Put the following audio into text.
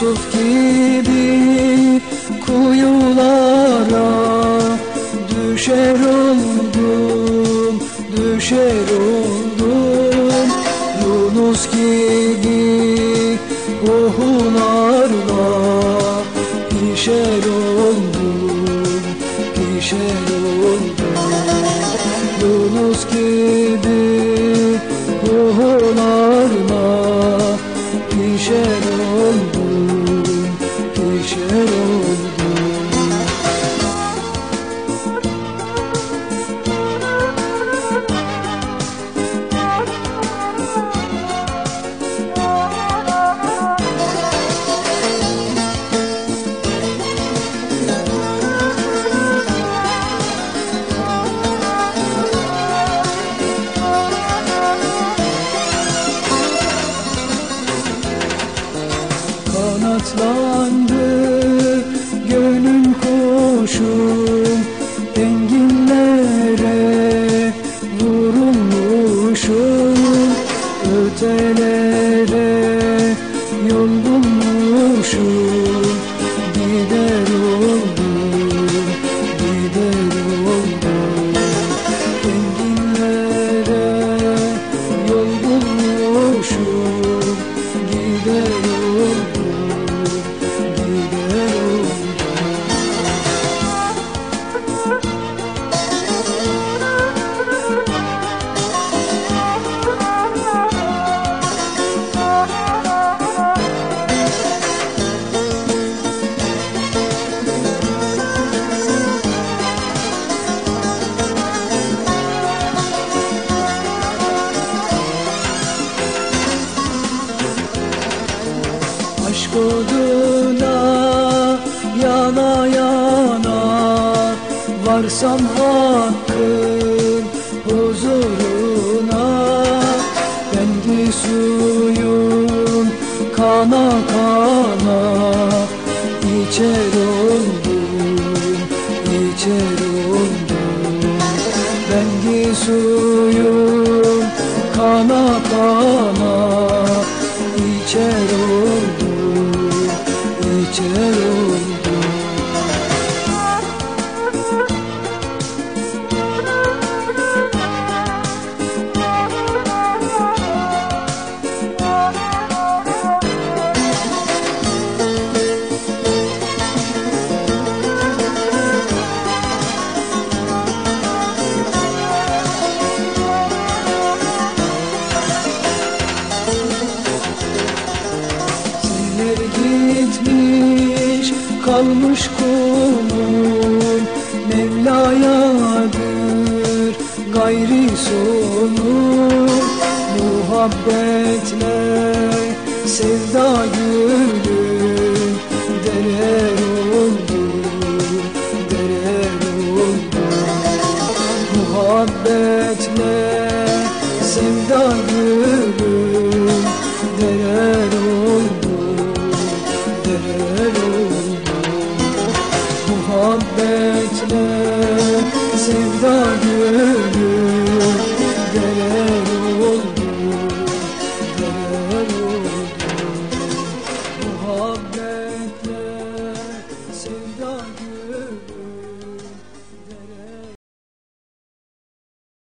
gibi kuyulara düşer oldum, düşer oldum. Yunus gibi ohularla pişer oldum, pişer oldum. Yunus gibi ohularla pişer Kanatlandı gönül kuşum Enginlere vurulmuşum. Ötelere Aşk oduna yana yana Varsam hakkın huzuruna. Kendi suyun kana kana içer oldum, içer oldum. Bengi suyun kana kana içer oldum, içer oldum kalmış kulum Mevla'yadır gayri sonu. Muhabbetle sevda gülüm Derer oldum, derer oldum Muhabbetle sevda gülüm muhabbet.